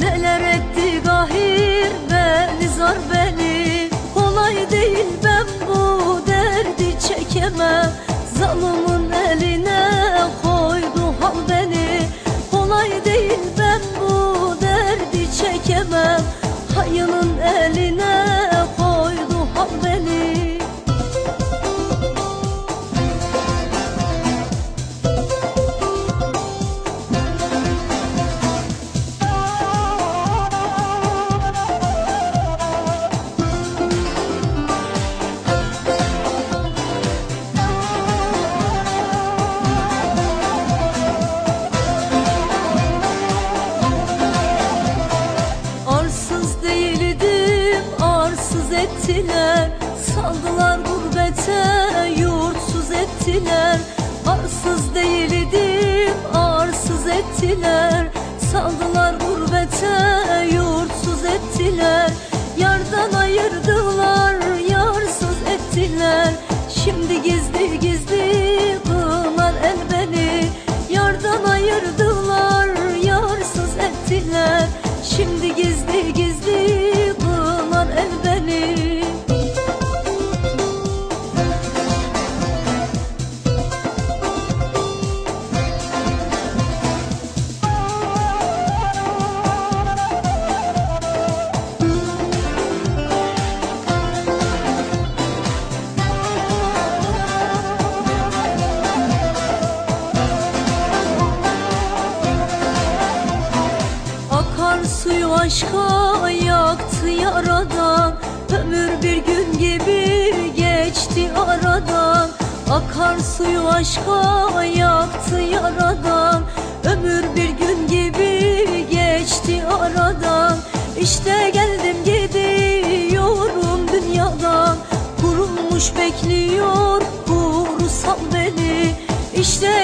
Neler etti gahir? Beni zar beni ettiler Saldılar gurbete yurtsuz ettiler. Arsız değildim arsız ettiler. Saldılar gurbete yurtsuz ettiler. Yardan ayırdılar yarsız ettiler. Şimdi gizli gizli kınar el beni. Yardan ayırdılar yarsız ettiler. Şimdi gizli suyu aşka yaktı yaradan Ömür bir gün gibi geçti aradan Akar suyu aşka yaktı yaradan Ömür bir gün gibi geçti aradan İşte geldim gidiyorum dünyadan Kurulmuş bekliyor kurusal beni. İşte